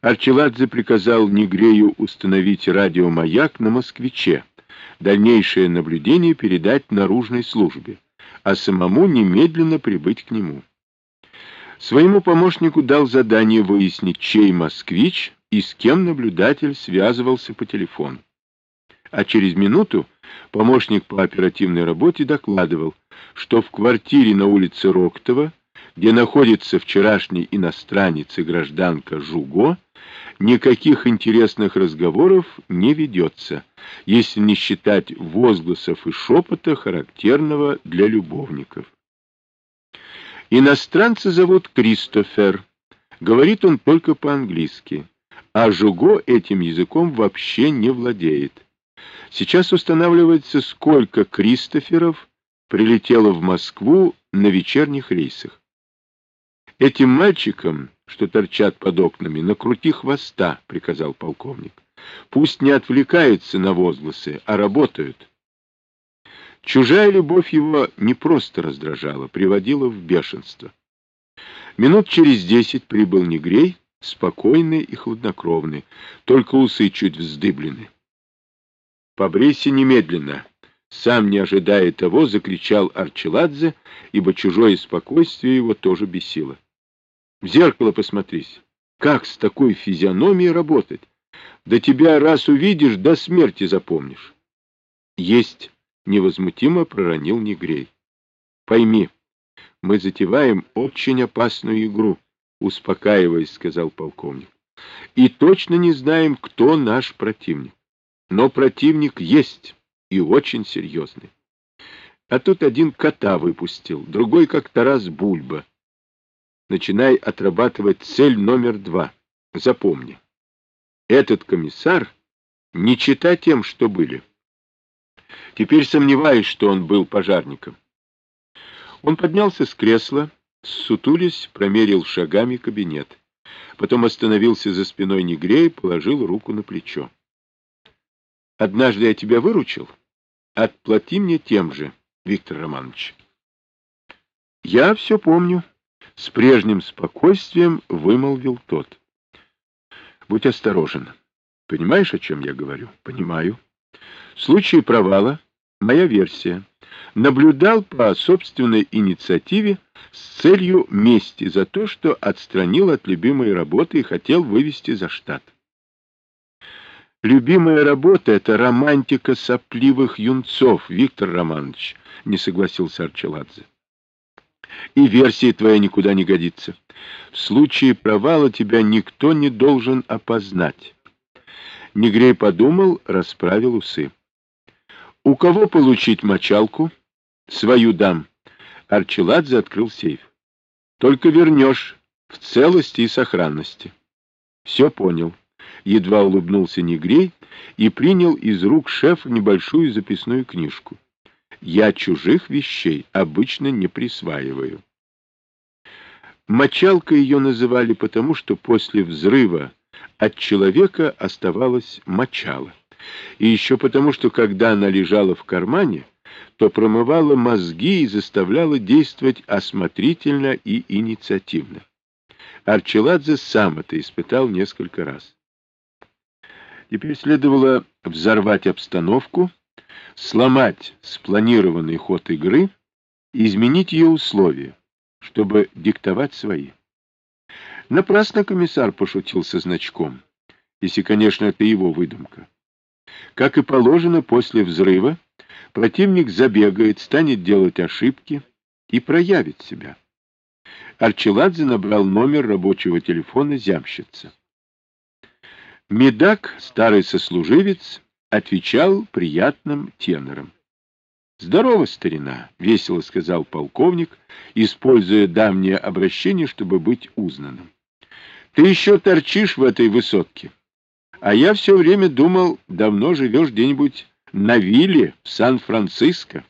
Арчеладзе приказал Негрею установить радиомаяк на «Москвиче», дальнейшее наблюдение передать наружной службе, а самому немедленно прибыть к нему. Своему помощнику дал задание выяснить, чей москвич и с кем наблюдатель связывался по телефону. А через минуту помощник по оперативной работе докладывал, что в квартире на улице Роктова, где находится вчерашний иностранец и гражданка Жуго, никаких интересных разговоров не ведется, если не считать возгласов и шепота, характерного для любовников. Иностранца зовут Кристофер. Говорит он только по-английски, а Жуго этим языком вообще не владеет. Сейчас устанавливается, сколько Кристоферов прилетело в Москву на вечерних рейсах. Этим мальчикам, что торчат под окнами, накрути хвоста, приказал полковник. Пусть не отвлекаются на возгласы, а работают. Чужая любовь его не просто раздражала, приводила в бешенство. Минут через десять прибыл Негрей, спокойный и хладнокровный, только усы чуть вздыблены. «Побрейся немедленно!» Сам не ожидая того, закричал Арчеладзе, ибо чужое спокойствие его тоже бесило. В зеркало посмотрись. Как с такой физиономией работать? Да тебя раз увидишь, до смерти запомнишь. Есть, невозмутимо проронил Негрей. Пойми, мы затеваем очень опасную игру, успокаиваясь, сказал полковник. И точно не знаем, кто наш противник. Но противник есть, и очень серьезный. А тут один кота выпустил, другой как Тарас Бульба. Начинай отрабатывать цель номер два. Запомни. Этот комиссар не чита тем, что были. Теперь сомневаюсь, что он был пожарником. Он поднялся с кресла, сутулись, промерил шагами кабинет. Потом остановился за спиной Негрея и положил руку на плечо. Однажды я тебя выручил. Отплати мне тем же, Виктор Романович. Я все помню. С прежним спокойствием вымолвил тот. Будь осторожен. Понимаешь, о чем я говорю? Понимаю. В случае провала, моя версия, наблюдал по собственной инициативе с целью мести за то, что отстранил от любимой работы и хотел вывести за штат. Любимая работа — это романтика сопливых юнцов, Виктор Романович, — не согласился Арчеладзе. И версия твоя никуда не годится. В случае провала тебя никто не должен опознать. Негрей подумал, расправил усы. У кого получить мочалку? Свою дам. Арчеладзе открыл сейф. Только вернешь в целости и сохранности. Все понял едва улыбнулся Негрей и принял из рук шефа небольшую записную книжку. «Я чужих вещей обычно не присваиваю». Мочалкой ее называли потому, что после взрыва от человека оставалось мочало. И еще потому, что когда она лежала в кармане, то промывала мозги и заставляла действовать осмотрительно и инициативно. Арчеладзе сам это испытал несколько раз. Теперь следовало взорвать обстановку, сломать спланированный ход игры изменить ее условия, чтобы диктовать свои. Напрасно комиссар пошутил со значком, если, конечно, это его выдумка. Как и положено, после взрыва противник забегает, станет делать ошибки и проявит себя. Арчеладзе набрал номер рабочего телефона зямщица. Медак, старый сослуживец, отвечал приятным тенором. — Здорово, старина! — весело сказал полковник, используя давнее обращение, чтобы быть узнанным. — Ты еще торчишь в этой высотке. А я все время думал, давно живешь где-нибудь на вилле в Сан-Франциско.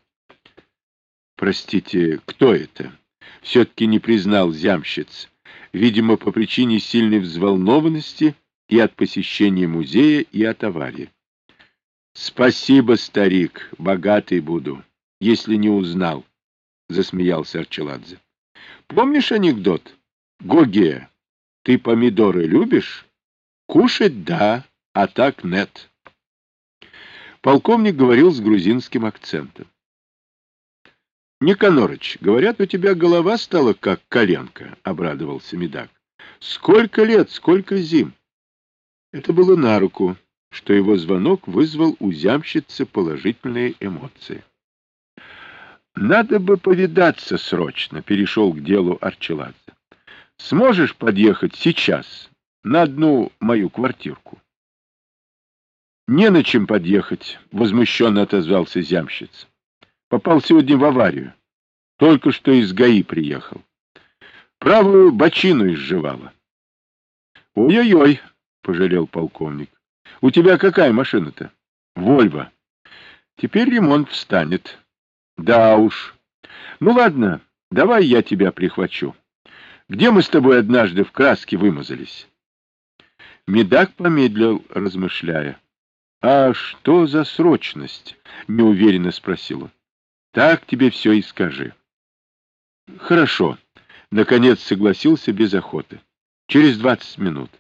— Простите, кто это? — все-таки не признал зямщиц. Видимо, по причине сильной взволнованности — и от посещения музея, и от аварии. «Спасибо, старик, богатый буду, если не узнал», — засмеялся Арчеладзе. «Помнишь анекдот? Гогея, ты помидоры любишь?» Кушать — да, а так нет. Полковник говорил с грузинским акцентом. Никонорыч, говорят, у тебя голова стала как коленка, — обрадовался Медак. Сколько лет, сколько зим! Это было на руку, что его звонок вызвал у зямщицы положительные эмоции. Надо бы повидаться срочно, — перешел к делу Арчеладзе. Сможешь подъехать сейчас на одну мою квартирку? Не на чем подъехать, — возмущенно отозвался зямщица. Попал сегодня в аварию. Только что из ГАИ приехал. Правую бочину изживала. Ой-ой-ой, — пожалел полковник. У тебя какая машина-то? Вольво. Теперь ремонт встанет. Да уж. Ну ладно, давай я тебя прихвачу. Где мы с тобой однажды в краске вымазались? Медак помедлил, размышляя. — А что за срочность? — неуверенно спросил он. — Так тебе все и скажи. — Хорошо. Наконец согласился без охоты. Через двадцать минут.